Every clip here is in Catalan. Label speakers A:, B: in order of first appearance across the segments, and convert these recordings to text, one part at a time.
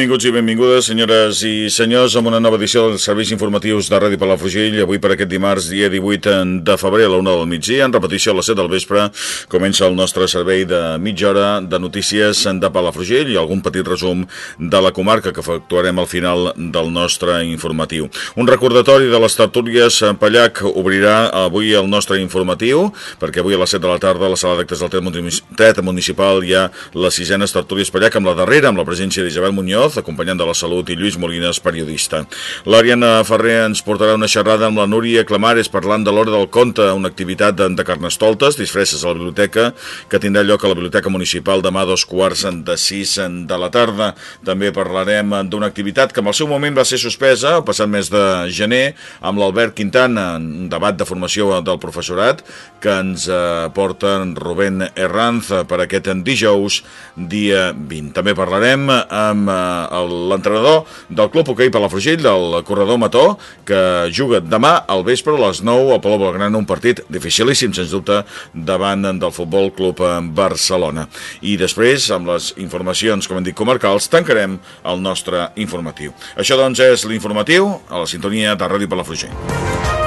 A: Benvinguts i benvingudes, senyores i senyors, amb una nova edició dels serveis informatius de Ràdio Palafrugell. Avui per aquest dimarts, dia 18 de febrer a la 1 del migdia, en repetició a les 7 del vespre, comença el nostre servei de mitja hora de notícies de Palafrugell i algun petit resum de la comarca que efectuarem al final del nostre informatiu. Un recordatori de les tertúlies Pallac obrirà avui el nostre informatiu, perquè avui a les 7 de la tarda a la sala d'actes del Teatre Municipal hi ha les sisenes tertúlies Pallac amb la darrera, amb la presència d'Isabel Muñoz, acompanyant de la Salut, i Lluís Molines, periodista. L'Ariana Ferrer ens portarà una xerrada amb la Núria Clamares parlant de l'hora del conte, una activitat de, carnestoltes, disfresses a la biblioteca, que tindrà lloc a la Biblioteca Municipal demà dos quarts de sis de la tarda. També parlarem d'una activitat que en el seu moment va ser suspesa, el passat mes de gener, amb l'Albert Quintana, un debat de formació del professorat, que ens eh, porta Rubén Herranz per aquest dijous, dia 20. També parlarem amb eh, l'entrenador del Club Hoquei Palafrugell, del corredor Mató, que juga demà al vespre a les 9 al Palau Belgrana, un partit dificilíssim, sens dubte, davant del Futbol Club Barcelona. I després, amb les informacions, com hem dit, comarcals, tancarem el nostre informatiu. Això, doncs, és l'informatiu a la sintonia de Ràdio Palafrugell.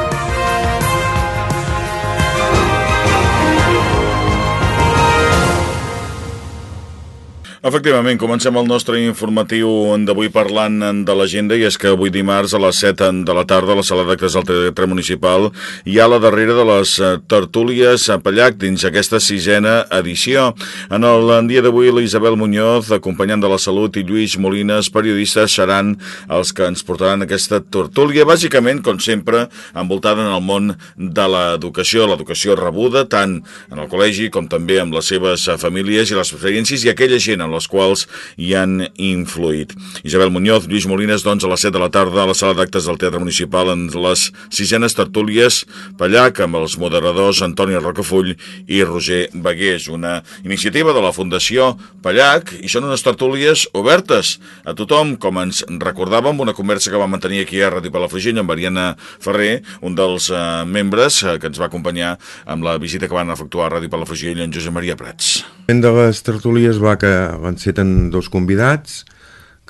A: Efectivament, comencem el nostre informatiu d'avui parlant de l'agenda i és que avui dimarts a les 7 de la tarda a la sala d'actes del Teatre Municipal hi ha la darrera de les eh, tertúlies a Pallac dins aquesta sisena edició. En el dia d'avui l'Isabel Muñoz, acompanyant de la Salut, i Lluís Molines, periodistes, seran els que ens portaran aquesta tertúlia, bàsicament, com sempre, envoltada en el món de l'educació, l'educació rebuda, tant en el col·legi com també amb les seves famílies i les experiències i aquella gent en les quals hi han influït. Isabel Muñoz, Lluís Molines, doncs, a les 7 de la tarda a la sala d'actes del Teatre Municipal en les sisenes tertúlies Pallac amb els moderadors Antoni Rocafull i Roger Bagués, una iniciativa de la Fundació Pallac i són unes tertúlies obertes a tothom, com ens recordàvem una conversa que va mantenir aquí a Ràdio Palafrugell amb Mariana Ferrer, un dels eh, membres eh, que ens va acompanyar amb la visita que van efectuar a Ràdio Palafrugell en Josep Maria Prats.
B: De les tertúlies va que enceten dos convidats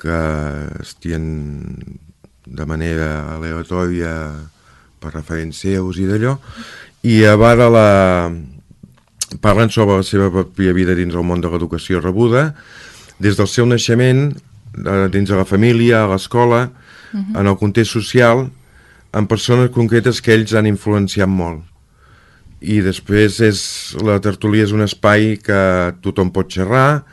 B: que estien de manera aleatòria per referents seus i d'allò i a vegades la... parlen sobre la seva pròpia vida dins del món de l'educació rebuda des del seu naixement dins de la família, a l'escola uh -huh. en el context social amb persones concretes que ells han influenciat molt i després és, la tertúlia és un espai que tothom pot xerrar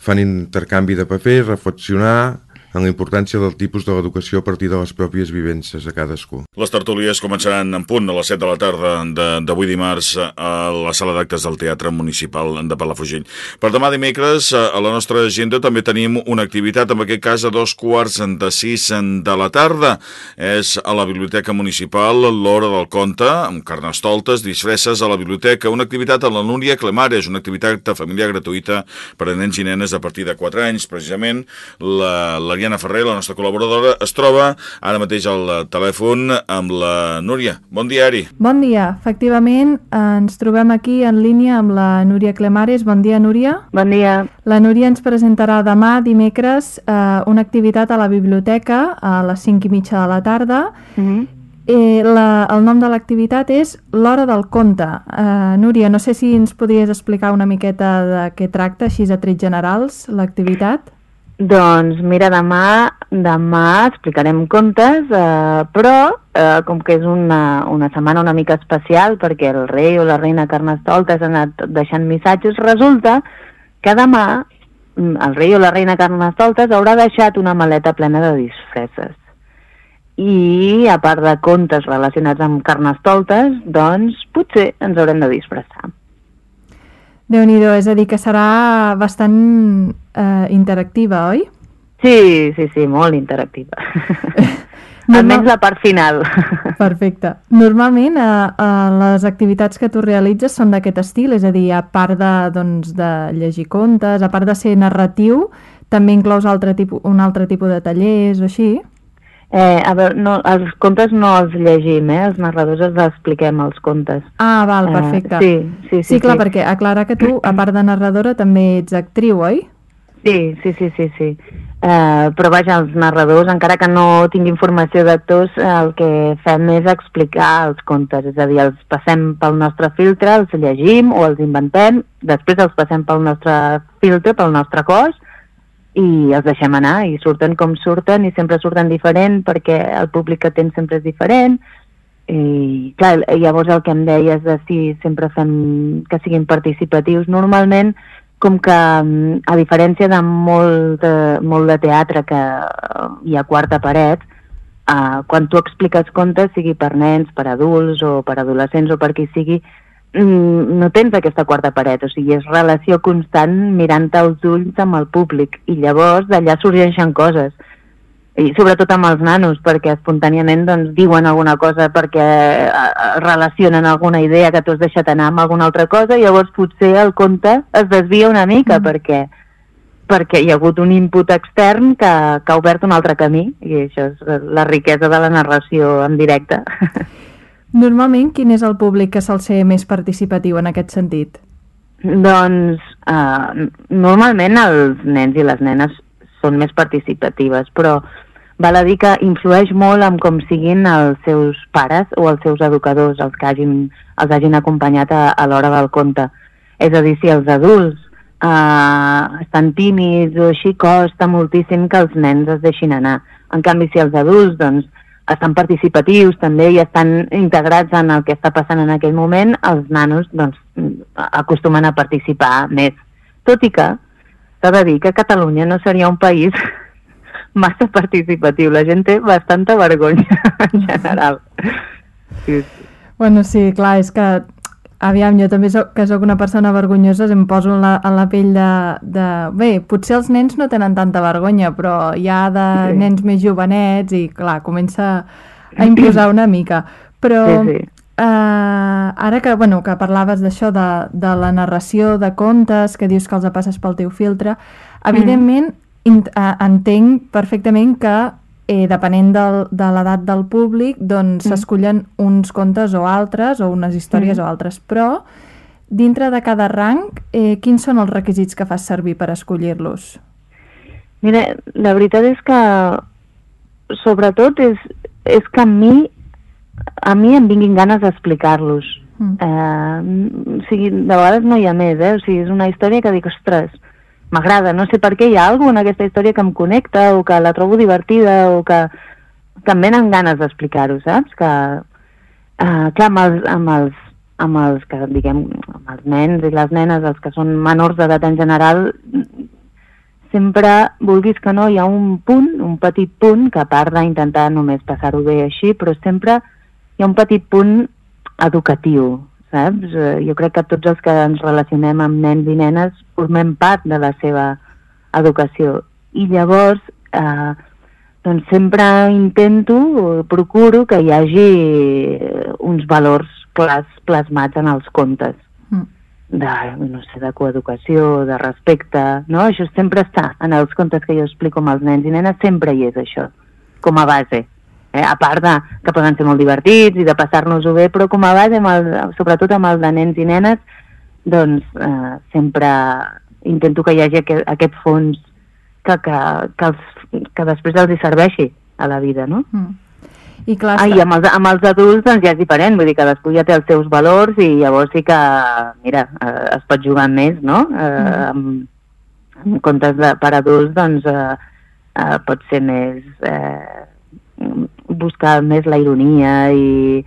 B: fan intercanvi de papers, reflexionar en la importància del tipus de l'educació a partir de les pròpies vivències a cadascú.
A: Les tertúlies començaran en punt a les 7 de la tarda d'avui dimarts a la sala d'actes del Teatre Municipal de Palafrugell. Per demà dimecres, a la nostra agenda també tenim una activitat, en aquest cas a dos quarts de sis de la tarda. És a la Biblioteca Municipal, l'Hora del Conte, amb carnestoltes, disfresses a la biblioteca, una activitat a la Núria Clemares, una activitat familiar gratuïta per a nens i nenes a partir de 4 anys. Precisament, la, la Mariana Ferrer, la nostra col·laboradora, es troba ara mateix al telèfon amb la Núria. Bon dia, Ari.
C: Bon dia. Efectivament, ens trobem aquí en línia amb la Núria Clemares. Bon dia, Núria.
D: Bon dia.
C: La Núria ens presentarà demà, dimecres, eh, una activitat a la biblioteca a les 5 i mitja de la tarda. Uh -huh. Eh, la, el nom de l'activitat és L'Hora del Conte. Eh, Núria, no sé si ens podries explicar una miqueta de què tracta, així a trets generals, l'activitat.
D: Doncs mira, demà, demà explicarem contes, eh, però eh, com que és una, una setmana una mica especial perquè el rei o la reina Carnestoltes han anat deixant missatges, resulta que demà mm, el rei o la reina Carnestoltes haurà deixat una maleta plena de disfresses. i a part de contes relacionats amb carnestoltes, doncs potser ens haurem de disfressar.
C: déu nhi és a dir, que serà bastant eh, interactiva, oi?
D: Sí, sí, sí, molt interactiva. Almenys la part final.
C: Perfecte. Normalment eh, eh, les activitats que tu realitzes són d'aquest estil, és a dir, a part de, doncs, de llegir contes, a part de ser narratiu, també inclous altre tipus, un altre tipus de tallers o així?
D: Eh, a veure, no, els contes no els llegim, eh? els narradors els expliquem, els contes.
C: Ah, val, perfecte.
D: Eh, sí, sí, sí.
C: Sí, clar,
D: sí.
C: perquè aclarar que tu, a part de narradora, també ets actriu, oi?
D: Sí, sí, sí, sí, sí. Eh, però vaja, els narradors, encara que no tinguin formació d'actors, eh, el que fem és explicar els contes, és a dir, els passem pel nostre filtre, els llegim o els inventem, després els passem pel nostre filtre, pel nostre cos, i els deixem anar. I surten com surten i sempre surten diferent perquè el públic que tens sempre és diferent. I clar, llavors el que em deies de si sempre fem que siguin participatius. Normalment com que mm, a diferència de molt de, molt de teatre que eh, hi ha quarta paret uh, quan tu expliques contes sigui per nens, per adults o per adolescents o per qui sigui mm, no tens aquesta quarta paret, o sigui, és relació constant mirant als ulls amb el públic. I llavors d'allà sorgeixen coses i sobretot amb els nanos perquè espontàniament doncs, diuen alguna cosa perquè eh, relacionen alguna idea que tu has deixat anar amb alguna altra cosa i llavors potser el conte es desvia una mica mm. perquè perquè hi ha hagut un input extern que, que ha obert un altre camí i això és la riquesa de la narració en directe.
C: Normalment, quin és el públic que sol ser més participatiu en aquest sentit?
D: Doncs, uh, normalment els nens i les nenes són més participatives, però val a dir que influeix molt en com siguin els seus pares o els seus educadors, els que hagin, els hagin acompanyat a, a l'hora del conte. És a dir, si els adults uh, estan tímids o així, costa moltíssim que els nens es deixin anar. En canvi, si els adults doncs, estan participatius també i estan integrats en el que està passant en aquell moment, els nanos doncs, acostumen a participar més. Tot i que s'ha de dir que Catalunya no seria un país massa participatiu. La gent té bastanta vergonya en general.
C: Sí. Bueno, sí, clar, és que Aviam, jo també soc, que sóc una persona vergonyosa em poso en la, en la pell de, de... Bé, potser els nens no tenen tanta vergonya, però hi ha de sí. nens més jovenets i, clar, comença a imposar una mica. Però sí, sí. Uh, ara que, bueno, que parlaves d'això, de, de la narració de contes, que dius que els passes pel teu filtre, evidentment mm. Entenc perfectament que eh, depenent del, de l'edat del públic, doncs mm. s'escullen uns contes o altres, o unes històries mm. o altres, però dintre de cada rang, eh, quins són els requisits que fas servir per escollir-los?
D: Mira, la veritat és que sobretot és, és que a mi a mi em vinguin ganes d'explicar-los. Mm. Eh, o sigui, de vegades no hi ha més, eh? O sigui, és una història que dic, ostres, m'agrada, no sé per què hi ha alguna en aquesta història que em connecta o que la trobo divertida o que, em venen ganes d'explicar-ho, saps? Que, uh, clar, amb els, amb els, amb els que, diguem, amb els nens i les nenes, els que són menors d'edat en general, sempre, vulguis que no, hi ha un punt, un petit punt, que a part d'intentar només passar-ho bé així, però sempre hi ha un petit punt educatiu, saps? Eh, jo crec que tots els que ens relacionem amb nens i nenes formem part de la seva educació. I llavors, eh, doncs sempre intento, procuro que hi hagi uns valors clars plasmats en els contes mm. de, no sé, de coeducació, de respecte, no? Això sempre està en els contes que jo explico amb els nens i nenes, sempre hi és això, com a base eh, a part de que poden ser molt divertits i de passar-nos-ho bé, però com a base, amb el, sobretot amb el de nens i nenes, doncs eh, sempre intento que hi hagi aquest, aquest fons que, que, que, els, que després els hi serveixi a la vida, no? Mm. I, clar, ah, i amb, els, amb els adults doncs ja és diferent, vull dir, que cadascú ja té els seus valors i llavors sí que, mira, eh, es pot jugar més, no? Eh, mm. amb, amb comptes de, per adults, doncs, eh, eh, pot ser més... Eh, buscar més la ironia i,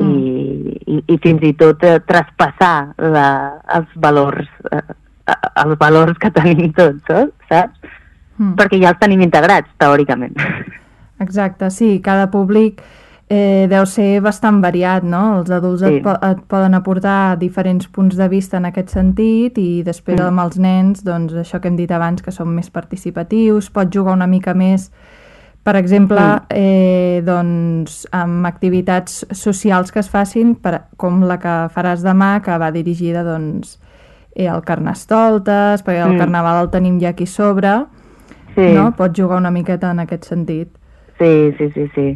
D: mm. i, i, i fins i tot eh, traspassar la, els valors eh, els valors que tenim tots, eh, saps? Mm. Perquè ja els tenim integrats, teòricament.
C: Exacte, sí, cada públic eh, deu ser bastant variat, no? Els adults sí. et, po et poden aportar diferents punts de vista en aquest sentit i després mm. amb els nens, doncs això que hem dit abans, que són més participatius, pots jugar una mica més, per exemple, mm. eh, doncs, amb activitats socials que es facin, per, com la que faràs demà, que va dirigida doncs, eh, al Carnestoltes, perquè el mm. Carnaval el tenim ja aquí sobre, sí. no? Pots jugar una miqueta en aquest sentit.
D: Sí, sí, sí, sí.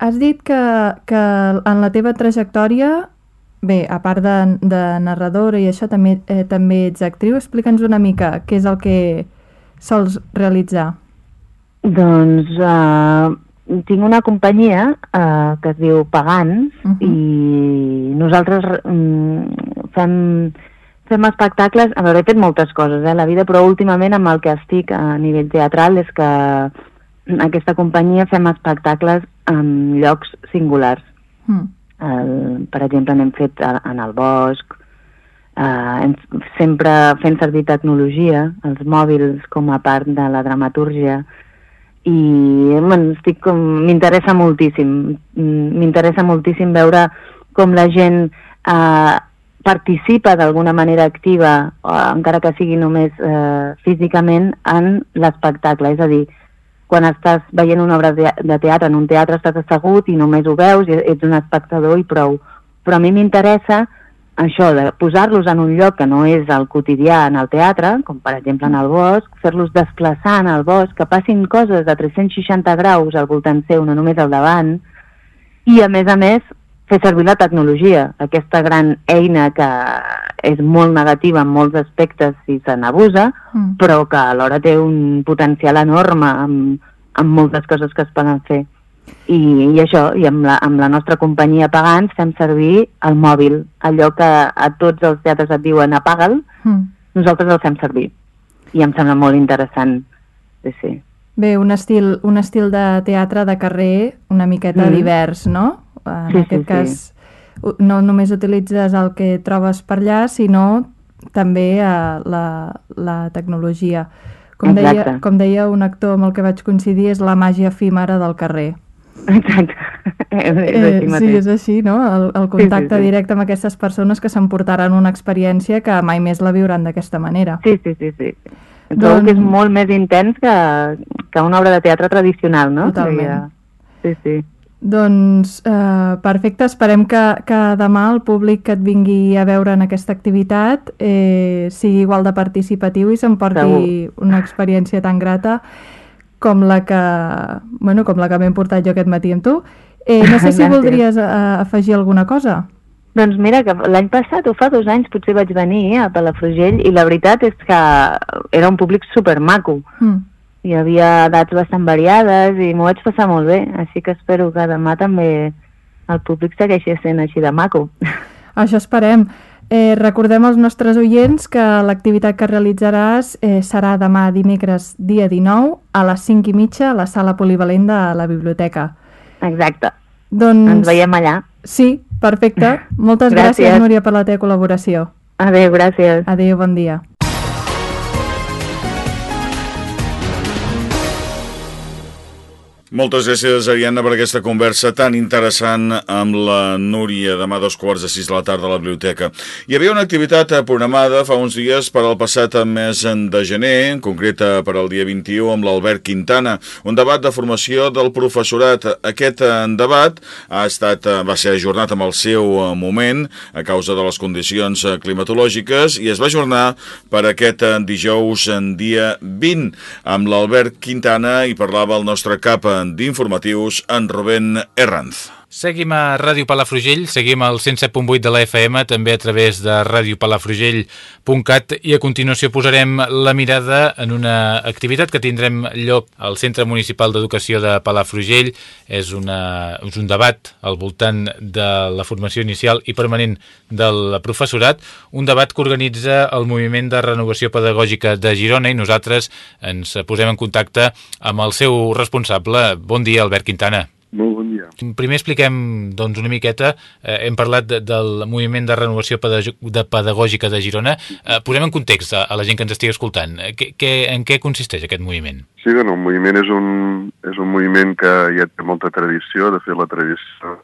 C: Has dit que, que en la teva trajectòria, bé, a part de, de narradora i això, també, eh, també ets actriu. Explica'ns una mica què és el que sols realitzar.
D: Doncs uh, tinc una companyia uh, que es diu Pagans uh -huh. i nosaltres um, fem, fem espectacles, a veure, he fet moltes coses eh, a la vida, però últimament amb el que estic a nivell teatral és que aquesta companyia fem espectacles en llocs singulars. Mm. El, per exemple, n'hem fet a, en el bosc, eh, hem, sempre fent servir tecnologia, els mòbils com a part de la dramatúrgia, i m'interessa moltíssim, m'interessa moltíssim veure com la gent eh, participa d'alguna manera activa, o, encara que sigui només eh, físicament, en l'espectacle. És a dir, quan estàs veient una obra de teatre, en un teatre estàs assegut i només ho veus, i ets un espectador i prou. Però a mi m'interessa això de posar-los en un lloc que no és el quotidià en el teatre, com per exemple en el bosc, fer-los desplaçar en el bosc, que passin coses de 360 graus al voltant seu, no només al davant, i a més a més fer servir la tecnologia, aquesta gran eina que és molt negativa en molts aspectes si se n'abusa, mm. però que alhora té un potencial enorme amb, amb moltes coses que es poden fer. I, i això, i amb la, amb la nostra companyia Pagans fem servir el mòbil, allò que a tots els teatres et diuen apaga'l, mm. nosaltres el fem servir. I em sembla molt interessant. Sí, sí.
C: Bé, un estil, un estil de teatre de carrer una miqueta mm. divers, no? En sí, aquest sí, cas, sí. no només utilitzes el que trobes per allà, sinó també uh, la, la tecnologia. Com deia, com deia un actor amb el que vaig coincidir, és la màgia efímera del carrer.
D: Exacte.
C: eh, sí, és així, no? El, el contacte sí, sí, sí. directe amb aquestes persones que s'emportaran una experiència que mai més la viuran d'aquesta manera.
D: Sí, sí, sí, sí. Trobo doncs... que és molt més intens que, que una obra de teatre tradicional, no?
C: Totalment.
D: Sí, sí.
C: Doncs eh, perfecte, esperem que, que demà el públic que et vingui a veure en aquesta activitat eh, sigui igual de participatiu i s'emporti una experiència tan grata com la que, bueno, com la que m'he portat jo aquest matí amb tu. Eh, no sé si voldries eh, afegir alguna cosa.
D: Doncs mira, que l'any passat, o fa dos anys, potser vaig venir a Palafrugell i la veritat és que era un públic supermaco. Mm hi havia edats bastant variades i m'ho vaig passar molt bé, així que espero que demà també el públic segueixi sent així de maco.
C: Això esperem. Eh, recordem als nostres oients que l'activitat que realitzaràs eh, serà demà dimecres dia 19 a les 5 i mitja a la sala polivalent de la biblioteca.
D: Exacte.
C: Doncs...
D: Ens veiem allà.
C: Sí, perfecte. Moltes gràcies, gràcies Núria, per la teva col·laboració.
D: Adéu, gràcies.
C: Adéu, bon dia.
A: Moltes gràcies, Ariadna, per aquesta conversa tan interessant amb la Núria demà dos quarts de sis de la tarda a la biblioteca. Hi havia una activitat programada fa uns dies per al passat mes de gener, en concret per al dia 21, amb l'Albert Quintana, un debat de formació del professorat. Aquest debat ha estat, va ser ajornat amb el seu moment a causa de les condicions climatològiques i es va ajornar per aquest dijous en dia 20 amb l'Albert Quintana i parlava el nostre cap d'informatius en Rubén Herranz.
E: Seguim a Ràdio Palafrugell, seguim al 107.8 de la FM, també a través de radiopalafrugell.cat i a continuació posarem la mirada en una activitat que tindrem lloc al Centre Municipal d'Educació de Palafrugell. És, una, és un debat al voltant de la formació inicial i permanent del professorat, un debat que organitza el Moviment de Renovació Pedagògica de Girona i nosaltres ens posem en contacte amb el seu responsable. Bon dia, Albert Quintana.
F: Molt bon dia.
E: Primer expliquem doncs, una miqueta, eh, hem parlat de, del moviment de renovació de pedagògica de Girona. Eh, posem en context a, a la gent que ens estigui escoltant. Eh, que, que, en què consisteix aquest moviment?
F: Sí, bueno, el moviment és un, és un moviment que ja té molta tradició, de fet la tradició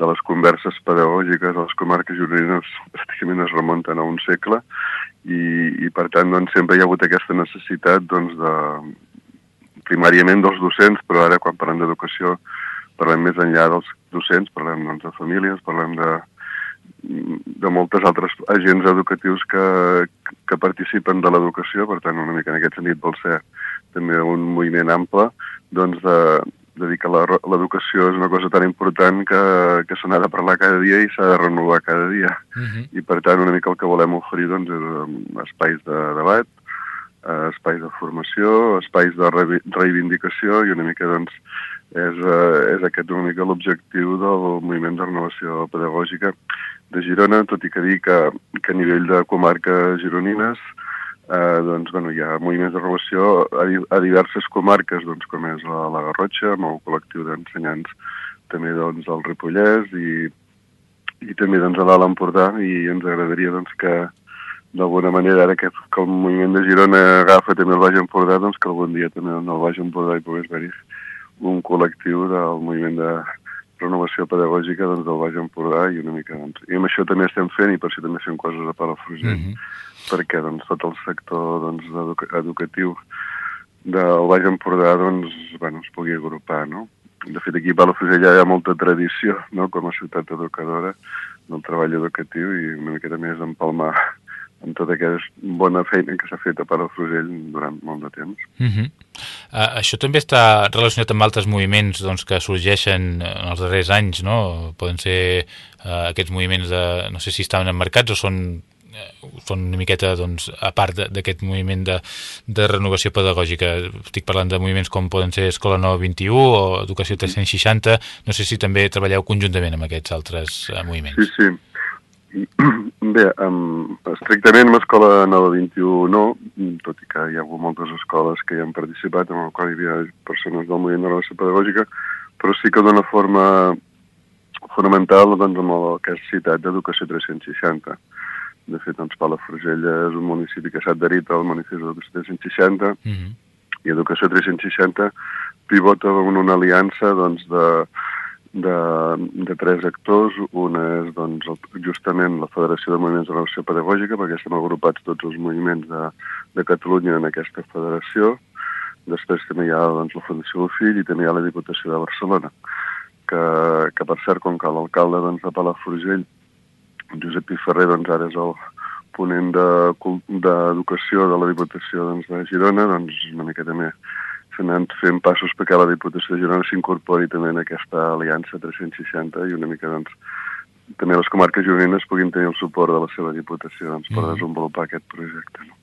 F: de les converses pedagògiques a les comarques gironines pràcticament es remunten a un segle i, i per tant doncs, sempre hi ha hagut aquesta necessitat doncs, de, primàriament dels docents, però ara quan parlem d'educació parlem més enllà dels docents, parlem doncs, de famílies, parlem de, de moltes altres agents educatius que, que participen de l'educació, per tant, una mica en aquest sentit vol ser també un moviment ample, doncs de, de dir que l'educació és una cosa tan important que, que se n'ha de parlar cada dia i s'ha de renovar cada dia. Uh -huh. I per tant, una mica el que volem oferir doncs, és um, espais de debat, eh, espais de formació, espais de re reivindicació i una mica doncs, és, eh, és aquest una mica l'objectiu del moviment de renovació pedagògica de Girona, tot i que dir que, que a nivell de comarques gironines eh, doncs, bueno, hi ha moviments de renovació a, a diverses comarques, doncs, com és la, la Garrotxa, amb el col·lectiu d'ensenyants també doncs, del Ripollès i, i també doncs, a l'Alt Empordà i ens agradaria doncs, que, d'alguna manera, ara que, que el moviment de Girona agafa també el Baix Empordà, doncs que algun dia també en el Baix Empordà hi pogués haver un col·lectiu del moviment de renovació pedagògica doncs, del Baix Empordà i una mica... Doncs, I amb això també estem fent i per això també fem coses a Palafrugell, mm -hmm. perquè doncs, tot el sector doncs, educa educatiu del Baix Empordà doncs, bueno, es pugui agrupar, no? De fet, aquí a Palafrugell hi ha molta tradició no? com a ciutat educadora del treball educatiu i una miqueta més empalmar amb tota aquesta bona feina que s'ha fet a Palafrugell durant molt de temps.
E: Uh -huh. uh, això també està relacionat amb altres moviments doncs, que sorgeixen en els darrers anys, no? Poden ser uh, aquests moviments de... no sé si estaven emmarcats o són uh, són una miqueta doncs, a part d'aquest moviment de, de renovació pedagògica. Estic parlant de moviments com poden ser Escola 921 o Educació 360. No sé si també treballeu conjuntament amb aquests altres uh, moviments.
F: Sí, sí. Bé, um, estrictament amb Escola Nova 21 no, tot i que hi ha hagut moltes escoles que hi han participat, en el qual hi havia persones del moviment de la pedagògica, però sí que d'una forma fonamental doncs, amb el que és citat d'Educació 360. De fet, doncs, Palafrugell és un municipi que s'ha adherit al manifest d'Educació 360 mm -hmm. i Educació 360 pivota en una aliança doncs, de, de, de tres actors. Una és doncs, justament la Federació de Moviments de Relació Pedagògica, perquè estem agrupats tots els moviments de, de Catalunya en aquesta federació. Després també hi ha doncs, la Fundació del Fill i també hi ha la Diputació de Barcelona, que, que per cert, com que l'alcalde doncs, de Palafrugell, Josep Piferrer, doncs, ara és el ponent d'Educació de, de la Diputació doncs, de Girona, doncs una mica també s'han anat fent passos perquè la Diputació de Girona s'incorpori també en aquesta aliança 360 i una mica doncs, també les comarques gironines puguin tenir el suport de la seva Diputació doncs, per mm -hmm. desenvolupar aquest projecte. No?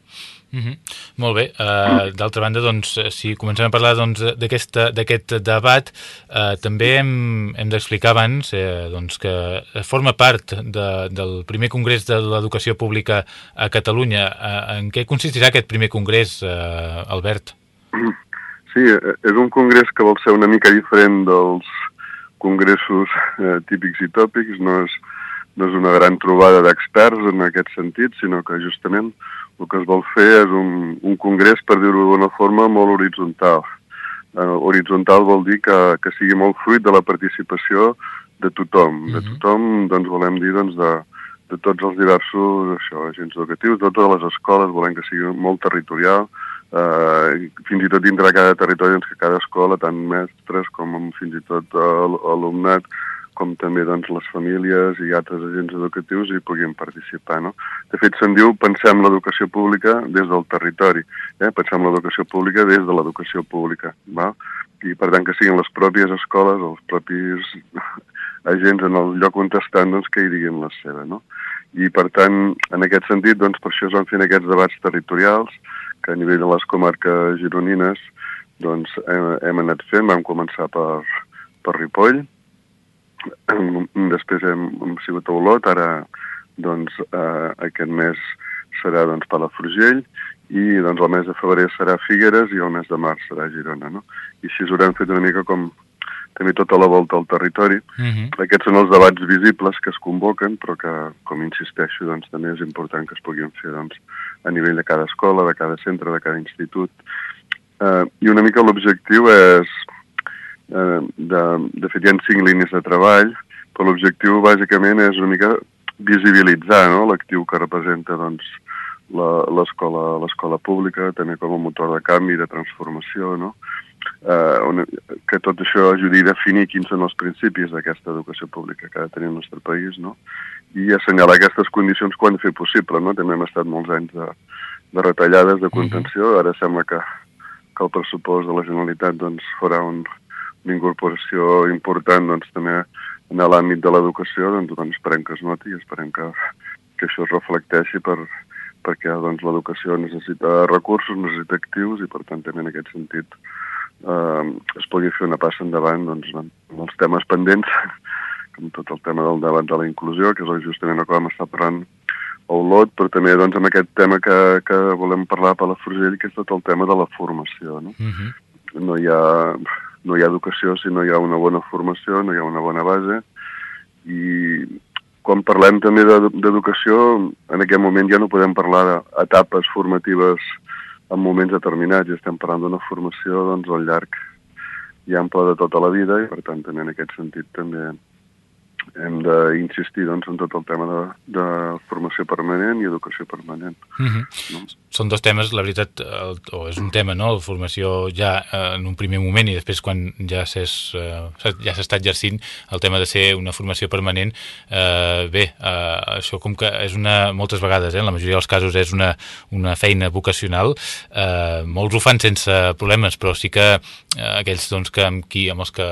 E: Mm -hmm. Molt bé. Uh, D'altra banda, doncs, si comencem a parlar doncs, d'aquest doncs, debat, uh, també hem, hem d'explicar abans eh, doncs, que forma part de, del primer congrés de l'educació pública a Catalunya. Uh, en què consistirà aquest primer congrés, uh, Albert?
F: Sí, eh, és un congrés que vol ser una mica diferent dels congressos eh, típics i tòpics, no és, no és una gran trobada d'experts en aquest sentit, sinó que justament el que es vol fer és un, un congrés, per dir-ho d'una forma, molt horitzontal. Eh, horitzontal vol dir que, que sigui molt fruit de la participació de tothom. De mhm. tothom, doncs, volem dir, doncs, de, de tots els diversos això, agents educatius, de totes les escoles, volem que sigui molt territorial, eh, fins i tot dintre de cada territori doncs, que cada escola, tant mestres com fins i tot alumnat, com també doncs, les famílies i altres agents educatius hi puguin participar. No? De fet, se'n diu pensem l'educació pública des del territori, eh? pensem l'educació pública des de l'educació pública. Va? I per tant que siguin les pròpies escoles, els propis agents en el lloc on estan doncs, que hi diguin la seva. No? I per tant, en aquest sentit, doncs, per això es van fent aquests debats territorials, que a nivell de les comarques gironines doncs, hem, hem anat fent. Vam començar per, per Ripoll, després hem, hem sigut a Olot, ara doncs, eh, aquest mes serà doncs, Palafrugell i doncs, el mes de febrer serà Figueres i el mes de març serà Girona. No? I així us haurem fet una mica com també tota la volta al territori. Uh -huh. Aquests són els debats visibles que es convoquen, però que, com insisteixo, doncs, també és important que es puguin fer doncs, a nivell de cada escola, de cada centre, de cada institut. Uh, I una mica l'objectiu és, uh, de, de fet, hi ha cinc línies de treball, però l'objectiu bàsicament és una mica visibilitzar no? l'actiu que representa doncs, l'escola pública, també com a motor de canvi, de transformació, no? Eh, una, que tot això ajudi a definir quins són els principis d'aquesta educació pública que ha de tenir el nostre país, no? i assenyalar aquestes condicions quan fer possible. No? També hem estat molts anys de, de retallades, de contenció, ara sembla que, que el pressupost de la Generalitat doncs, farà un, una incorporació important doncs, també en l'àmbit de l'educació, doncs, doncs esperem que es noti i esperem que, que això es reflecteixi per, perquè doncs, l'educació necessita recursos, necessita actius i per tant també en aquest sentit eh, es pugui fer una passa endavant doncs, amb els temes pendents, com tot el tema del debat de la inclusió, que és justament el que vam estar parlant a Olot, però també doncs, amb aquest tema que, que volem parlar a Palafrugell, que és tot el tema de la formació. No, uh -huh. no, hi ha, no hi ha educació si no hi ha una bona formació, no hi ha una bona base, i quan parlem també d'educació, en aquest moment ja no podem parlar d'etapes formatives en moments determinats, ja estem parlant d'una formació doncs, al llarg i ample de tota la vida i per tant també en aquest sentit també hem d'insistir doncs, en tot el tema de, de formació permanent i educació permanent. Uh
E: mhm. -huh. no? Són dos temes, la veritat, el, o és un tema, no?, la formació ja eh, en un primer moment i després quan ja s'està eh, ja exercint el tema de ser una formació permanent, eh, bé, eh, això com que és una, moltes vegades, eh, en la majoria dels casos és una, una feina vocacional, eh, molts ho fan sense problemes, però sí que eh, aquells doncs, que amb, qui, amb els que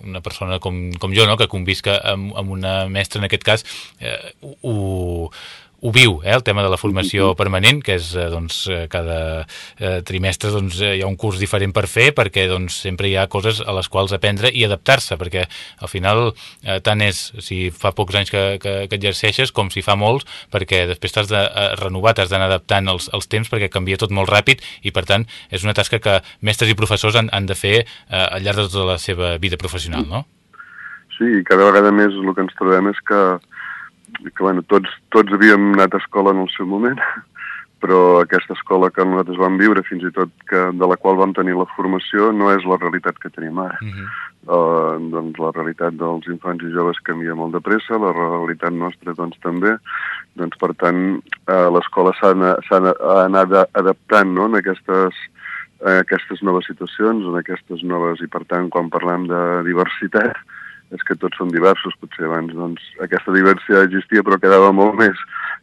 E: una persona com, com jo, no?, que convisca amb, amb una mestra en aquest cas eh, ho, ho viu, eh, el tema de la formació permanent, que és, eh, doncs, eh, cada eh, trimestre doncs, hi ha un curs diferent per fer, perquè doncs, sempre hi ha coses a les quals aprendre i adaptar-se, perquè al final tant és si fa pocs anys que, que, que exerceixes com si fa molts, perquè després t'has de renovar, t'has d'anar adaptant els, els temps perquè canvia tot molt ràpid i per tant és una tasca que mestres i professors han, han de fer eh, al llarg de tota la seva vida professional, no?
F: sí, cada vegada més el que ens trobem és que, que bueno, tots, tots havíem anat a escola en el seu moment, però aquesta escola que nosaltres vam viure, fins i tot que, de la qual vam tenir la formació, no és la realitat que tenim ara. Uh -huh. uh, doncs la realitat dels infants i joves canvia molt de pressa, la realitat nostra doncs també, doncs per tant uh, l'escola s'ha d'anar adaptant no? en aquestes, en aquestes noves situacions, en aquestes noves, i per tant quan parlem de diversitat, és que tots són diversos, potser abans doncs, aquesta diversitat existia però quedava molt més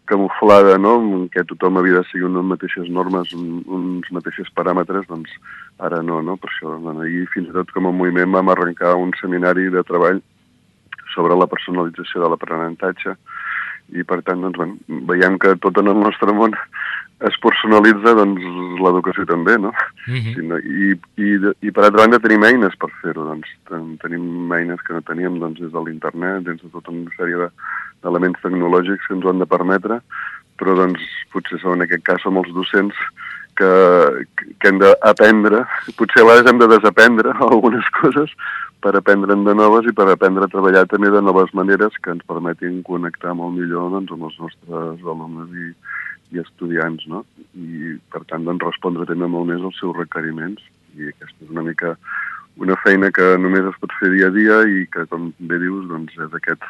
F: camuflada, no?, en què tothom havia de seguir unes mateixes normes, un, uns mateixos paràmetres, doncs ara no, no? Per això, bueno, ahir fins i tot com a moviment vam arrencar un seminari de treball sobre la personalització de l'aprenentatge i per tant doncs, bueno, veiem que tot en el nostre món es personalitza doncs, l'educació també, no? Uh mhm. -huh. i, i, I per altra banda tenim eines per fer-ho, doncs ten, tenim eines que no teníem doncs, des de l'internet, des de tota una sèrie d'elements de, tecnològics que ens ho han de permetre, però doncs potser són, en aquest cas som els docents que, que hem d'aprendre, potser a vegades hem de desaprendre algunes coses per aprendre'n de noves i per aprendre a treballar també de noves maneres que ens permetin connectar molt millor doncs, amb els nostres alumnes i, i estudiants, no? I, per tant, doncs, respondre també molt més als seus requeriments. I aquesta és una mica una feina que només es pot fer dia a dia i que, com bé dius, doncs, és aquest,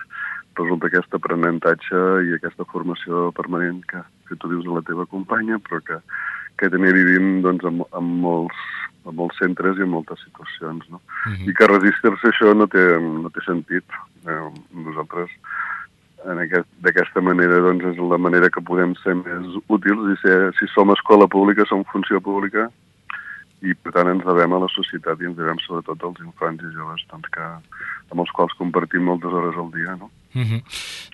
F: resulta aquest aprenentatge i aquesta formació permanent que, que tu dius a la teva companya, però que, que també vivim doncs, en, en, molts, en molts centres i en moltes situacions. No? Uh mhm. -huh. I que resistir-se això no té, no té sentit. Eh, nosaltres d'aquesta manera doncs, és la manera que podem ser més útils i ser, si som escola pública, som funció pública i per tant ens devem a la societat i ens devem sobretot als infants i joves doncs, que, amb els quals compartim moltes hores al dia. No?
E: Mm -hmm.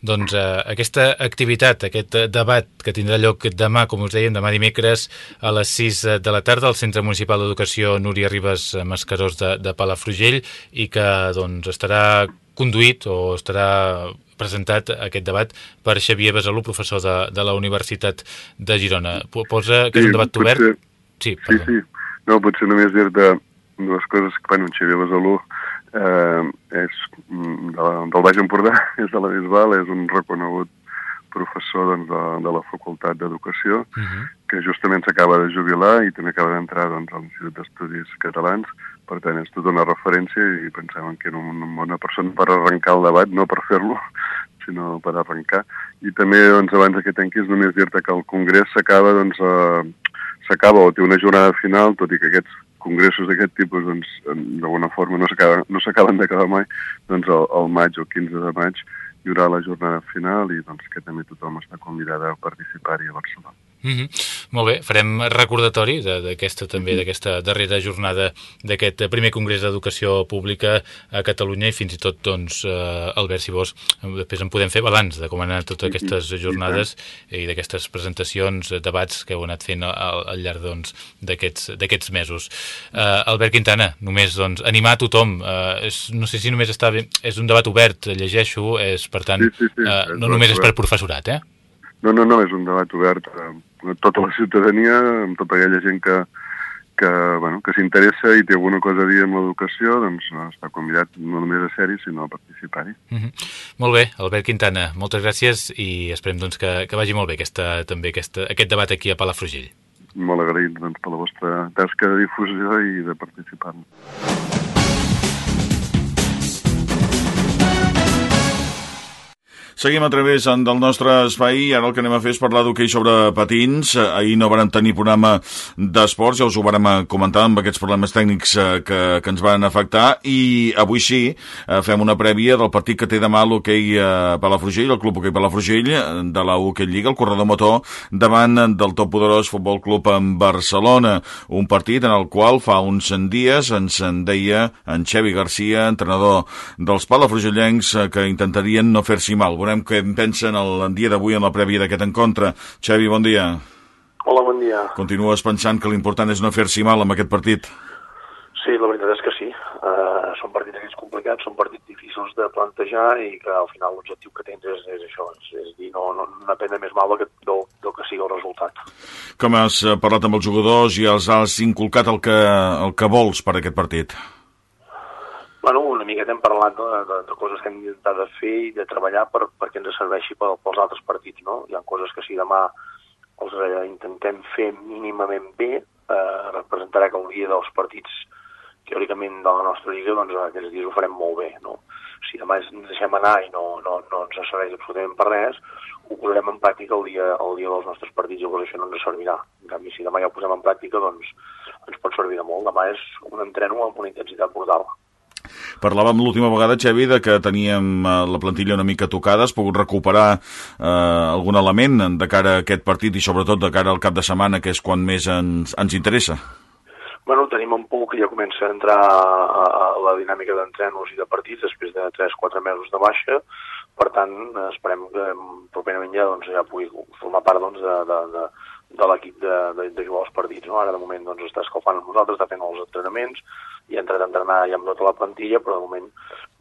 E: Doncs eh, aquesta activitat, aquest debat que tindrà lloc demà, com us dèiem, demà dimecres a les 6 de la tarda al Centre Municipal d'Educació Núria Ribes Mascarós de, de Palafrugell i que doncs, estarà conduït o estarà presentat aquest debat per Xavier Besalú, professor de, de la Universitat de Girona. Posa que sí, és un debat obert?
F: Sí, sí, sí. No, potser només dir-te dues coses. Bueno, Xavier Besalú eh, és mm, de, del Baix Empordà, és de la Bisbal, és un reconegut professor doncs, de, de la Facultat d'Educació, uh -huh. que justament s'acaba de jubilar i també acaba d'entrar doncs, a l'Institut d'Estudis Catalans, per tant és tota una referència i pensàvem que era una bona persona per arrencar el debat, no per fer-lo, sinó per arrencar. I també, doncs, abans que tanquis, només dir-te que el Congrés s'acaba, doncs, eh, s'acaba o té una jornada final, tot i que aquests congressos d'aquest tipus, doncs, d'alguna forma no s'acaben no d'acabar mai, doncs el, el maig o 15 de maig hi haurà la jornada final i doncs que també tothom està convidat a participar-hi a Barcelona.
E: Mm -hmm. Molt bé, farem recordatori d'aquesta també, d'aquesta darrera jornada d'aquest primer Congrés d'Educació Pública a Catalunya i fins i tot, doncs, eh, Albert, si vols, després en podem fer balanç de com han anat totes aquestes jornades i d'aquestes presentacions, debats que heu anat fent al, al llarg doncs, d'aquests mesos. Eh, Albert Quintana, només doncs, animar a tothom, eh, és, no sé si només està bé, és un debat obert, llegeixo, és, per tant,
F: sí, sí, sí,
E: eh, no només és per professorat, eh?
F: No, no, no, és un debat obert a tota la ciutadania, amb tota aquella gent que, que, bueno, que s'interessa i té alguna cosa a dir amb l'educació, doncs està convidat no només a ser-hi, sinó a participar-hi.
E: Mm -hmm. Molt bé, Albert Quintana, moltes gràcies i esperem doncs, que, que vagi molt bé aquesta, també aquesta, aquest debat aquí a Palafrugell.
F: Molt agraït doncs, per la vostra tasca de difusió i de participar.
A: Seguim a través del nostre espai i ara el que anem a fer és parlar d'hoquei sobre patins. Ahir no vàrem tenir programa d'esports, ja us ho vàrem comentar amb aquests problemes tècnics eh, que, que ens van afectar. I avui sí, eh, fem una prèvia del partit que té demà l'hoquei eh, Palafrugell, el club hoquei Palafrugell de la hoquei Lliga, el corredor motor davant del top poderós Futbol Club en Barcelona, un partit en el qual fa uns dies ens en deia en Xevi Garcia, entrenador dels palafrugellencs, que intentarien no fer-s'hi mal veurem què en pensen el, dia d'avui en la prèvia d'aquest encontre. Xavi, bon dia.
G: Hola, bon dia.
A: Continues pensant que l'important és no fer-s'hi mal amb aquest partit?
G: Sí, la veritat és que sí. Uh, són partits aquests complicats, són partits difícils de plantejar i que al final l'objectiu que tens és, és això, és, és dir, no, no, no pena més mal del que, del, del que sigui el resultat.
A: Com has eh, parlat amb els jugadors i els has inculcat el que, el que vols per aquest partit?
G: Bueno, una miqueta hem parlat no, de, de coses que hem d'intentar de fer i de treballar per, perquè ens serveixi pel, pels altres partits, no? Hi ha coses que si demà els eh, intentem fer mínimament bé, eh, representarà que el dia dels partits teòricament de la nostra lliga, doncs aquests dies ho farem molt bé, no? Si demà ens deixem anar i no, no, no ens serveix absolutament per res, ho posarem en pràctica el dia, el dia dels nostres partits llavors això no ens servirà. En canvi, si demà ja ho posem en pràctica, doncs ens pot servir de molt. Demà és un entreno amb una intensitat brutal.
A: Parlàvem l'última vegada, Xevi, de que teníem eh, la plantilla una mica tocada, has pogut recuperar eh, algun element de cara a aquest partit i sobretot de cara al cap de setmana, que és quan més ens, ens interessa?
G: Bueno, tenim un punt que ja comença a entrar a, a la dinàmica d'entrenos i de partits després de 3-4 mesos de baixa, per tant, esperem que properament ja, doncs, ja pugui formar part doncs, de, de, de, de l'equip de, de, de jugar els partits. No? Ara, de moment, doncs, està escalfant amb nosaltres, està fent els entrenaments, i ha entrat a entrenar ja amb tota la plantilla, però de moment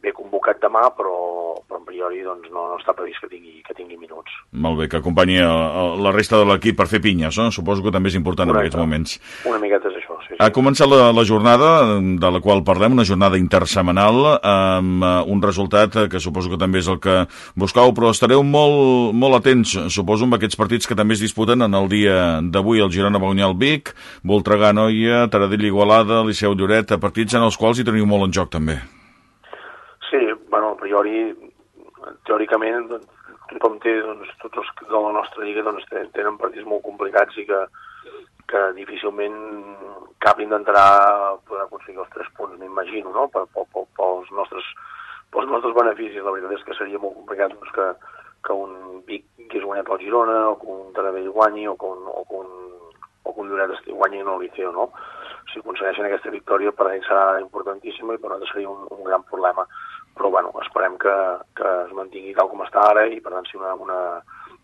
G: ve convocat demà, però, però en priori doncs, no, no està previst que tingui, que tingui minuts.
A: Molt bé, que acompanyi a, a la resta de l'equip per fer pinyes, no? Suposo que també és important Correcte. en aquests moments.
G: Una miqueta és això, sí. sí.
A: Ha començat la, la jornada de la qual parlem, una jornada intersemanal, amb uh, un resultat que suposo que també és el que buscau, però estareu molt, molt atents, suposo, amb aquests partits que també es disputen en el dia d'avui, el Girona Baunial Vic, Voltregà Noia, Taradell Igualada, Liceu Lloret, partits en els quals hi teniu molt en joc també.
G: Priori, teòricament, tothom té, doncs, tots els de la nostra lliga doncs, tenen partits molt complicats i que, que difícilment cap intentarà poder aconseguir els tres punts, m'imagino, no? Per, per, per, pels, nostres, pels nostres beneficis. La veritat és que seria molt complicat doncs, que, que un Vic que és guanyat al Girona, o que un Taradell guanyi, o que un, o que un, o que un Lloret guanyi en el Liceu, no? si aconsegueixen aquesta victòria per ells serà importantíssima i per nosaltres seria un, un gran problema però bueno, esperem que, que es mantingui tal com està ara i per tant si una, una,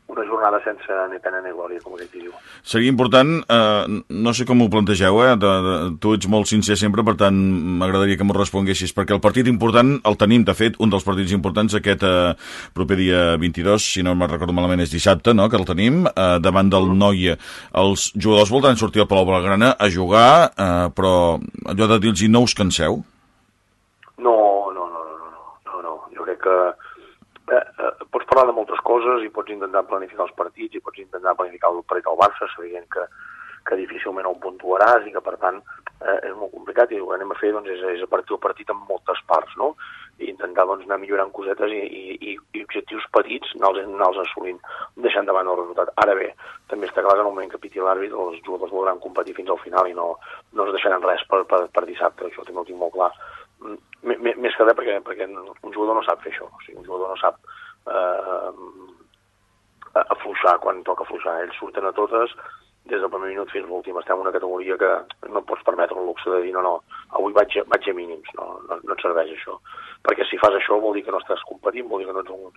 G: una jornada sense ni pena ni glòria, com aquest diu.
A: Seria important, eh, no sé com ho plantegeu, eh, de, de, tu ets molt sincer sempre, per tant m'agradaria que m'ho responguessis, perquè el partit important el tenim, de fet, un dels partits importants aquest eh, proper dia 22, si no me'n recordo malament és dissabte, no?, que el tenim, eh, davant del Noia. Els jugadors voldran sortir al Palau Blaugrana a jugar, eh, però allò de dir-los no us canseu?
G: No, Jo crec que eh, eh, pots parlar de moltes coses i pots intentar planificar els partits i pots intentar planificar el partit del Barça sabent que, que difícilment ho puntuaràs i que per tant eh, és molt complicat i el que anem a fer doncs, és, és a partir del partit en moltes parts no? i intentar doncs, anar millorant cosetes i, i, i objectius petits anar-los anar assolint deixant davant el resultat. Ara bé, també està clar que en el moment que piti l'àrbit els jugadors voldran competir fins al final i no, no es deixaran res per, per, per dissabte, això també ho tinc molt clar. Mm, més que res perquè, perquè un jugador no sap fer això, o sigui, un jugador no sap eh, afluixar quan toca afluixar. Ells surten a totes, des del primer minut fins a l'últim. Estem en una categoria que no pots permetre el luxe de dir no, no, avui vaig, a, vaig a mínims, no, no, no et serveix això. Perquè si fas això vol dir que no estàs competint, vol dir que no ets un,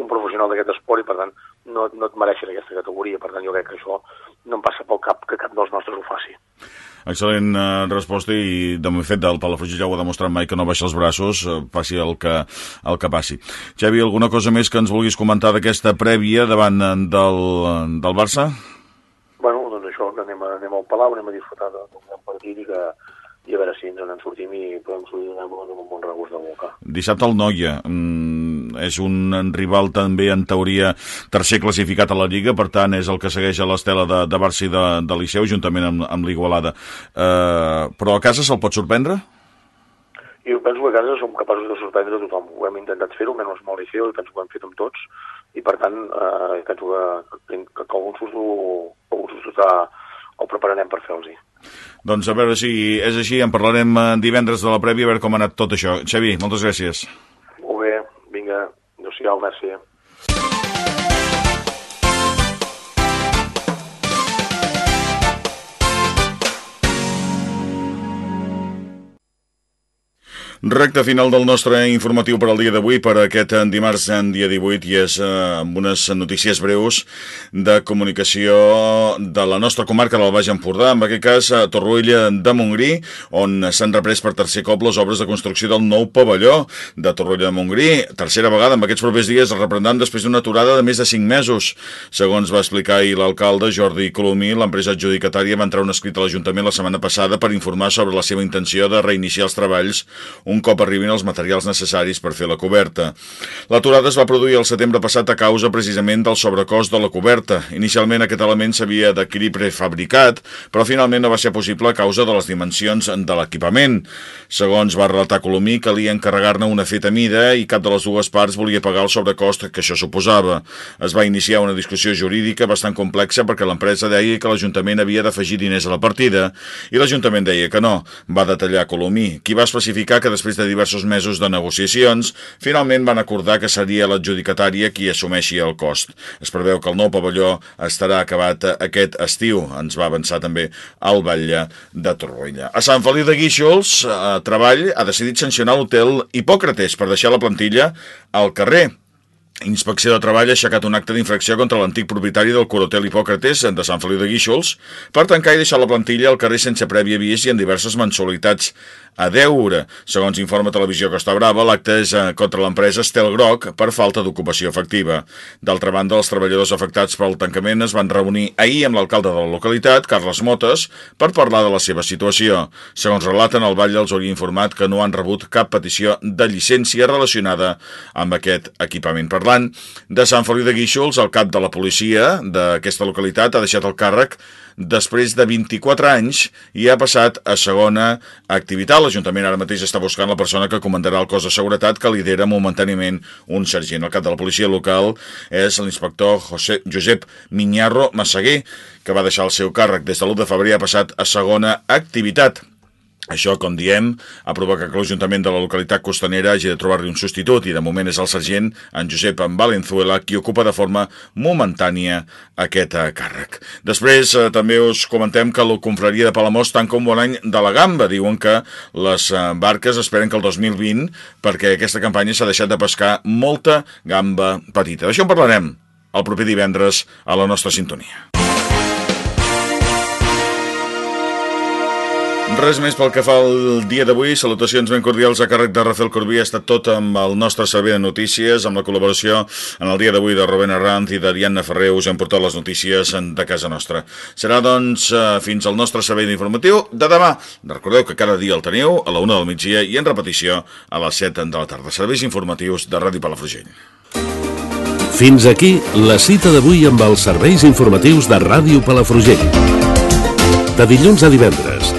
G: un professional d'aquest esport i per tant no, no et mereixes aquesta categoria. Per tant jo crec que això no em passa pel cap que cap dels nostres ho faci.
A: Excel·lent eh, resposta i de fet del Palafrugell ja ho ha demostrat mai que no baixa els braços, eh, passi el que, el que passi. Xavi, alguna cosa més que ens vulguis comentar d'aquesta prèvia davant eh, del, del Barça?
G: Bueno, doncs això, que anem, a, anem al Palau, anem a disfrutar d'un bon partit i que i a veure si ens en sortim i podem sortir amb un bon regust de boca.
A: Dissabte el Noia mm, és un rival també en teoria tercer classificat a la Lliga, per tant és el que segueix a l'estela de, de Barça i de, de Liceu juntament amb, amb l'Igualada. Uh, però a casa se'l pot sorprendre?
G: Jo penso que a casa som capaços de sorprendre tothom. Ho hem intentat fer-ho, menys mal Liceu, i penso que ho hem fet amb tots, i per tant eh, penso que, que, que, que algun susto, algun susto el prepararem per fer-los-hi.
A: Doncs a veure si és així, en parlarem eh, divendres de la prèvia, a veure com ha anat tot això. Xavi, moltes gràcies.
G: Molt bé, vinga, adéu-siau, merci.
A: Recte final del nostre informatiu per al dia d'avui, per aquest dimarts, en dia 18, i és eh, amb unes notícies breus de comunicació de la nostra comarca del Baix Empordà, en aquest cas a Torroella de Montgrí, on s'han reprès per tercer cop les obres de construcció del nou pavelló de Torroella de Montgrí. Tercera vegada, en aquests propers dies, es reprendran després d'una aturada de més de 5 mesos. Segons va explicar ahir l'alcalde Jordi Colomí, l'empresa adjudicatària va entrar un escrit a l'Ajuntament la setmana passada per informar sobre la seva intenció de reiniciar els treballs cop arribin els materials necessaris per fer la coberta. L'aturada es va produir el setembre passat a causa precisament del sobrecost de la coberta. Inicialment aquest element s'havia d'adquirir prefabricat, però finalment no va ser possible a causa de les dimensions de l'equipament. Segons va relatar Colomí, calia encarregar-ne una feta mida i cap de les dues parts volia pagar el sobrecost que això suposava. Es va iniciar una discussió jurídica bastant complexa perquè l'empresa deia que l'Ajuntament havia d'afegir diners a la partida i l'Ajuntament deia que no. Va detallar Colomí, qui va especificar que després després de diversos mesos de negociacions, finalment van acordar que seria l'adjudicatària qui assumeixi el cost. Es preveu que el nou pavelló estarà acabat aquest estiu, ens va avançar també el Batlle de Torroella. A Sant Feliu de Guíxols, eh, Treball ha decidit sancionar l'hotel Hipòcrates per deixar la plantilla al carrer. Inspecció de Treball ha aixecat un acte d'infracció contra l'antic propietari del Corotel Hipòcrates de Sant Feliu de Guíxols per tancar i deixar la plantilla al carrer sense previ avís i en diverses mensualitats a deure. Segons informa Televisió Costa Brava, l'acte és eh, contra l'empresa Estel Groc per falta d'ocupació efectiva. D'altra banda, els treballadors afectats pel tancament es van reunir ahir amb l'alcalde de la localitat, Carles Motes, per parlar de la seva situació. Segons relaten, el Batlle els hauria informat que no han rebut cap petició de llicència relacionada amb aquest equipament parlant. De Sant Feliu de Guíxols, el cap de la policia d'aquesta localitat ha deixat el càrrec després de 24 anys i ha passat a segona activitat. L'Ajuntament ara mateix està buscant la persona que comandarà el cos de seguretat que lidera momentàniament un sergent. El cap de la policia local és l'inspector Josep Minyarro Massaguer, que va deixar el seu càrrec des de l'1 de febrer ha passat a segona activitat. Això, com diem, ha provocat que l'Ajuntament de la localitat costanera hagi de trobar-li un substitut i de moment és el sergent en Josep Valenzuela qui ocupa de forma momentània aquest eh, càrrec. Després eh, també us comentem que la confraria de Palamós tanca un bon any de la gamba. Diuen que les eh, barques esperen que el 2020 perquè aquesta campanya s'ha deixat de pescar molta gamba petita. D'això en parlarem el proper divendres a la nostra sintonia. Res més pel que fa al dia d'avui. Salutacions ben cordials a càrrec de Rafael Corbí. Ha estat tot amb el nostre servei de notícies, amb la col·laboració en el dia d'avui de Rubén Arranz i de Diana Ferrer. Us hem portat les notícies de casa nostra. Serà, doncs, eh, fins al nostre servei d'informatiu de demà. Recordeu que cada dia el teniu a la una del migdia i en repetició a les 7 de la tarda. Serveis informatius de Ràdio Palafrugell.
H: Fins aquí la cita d'avui amb els serveis informatius de Ràdio Palafrugell. De dilluns a divendres,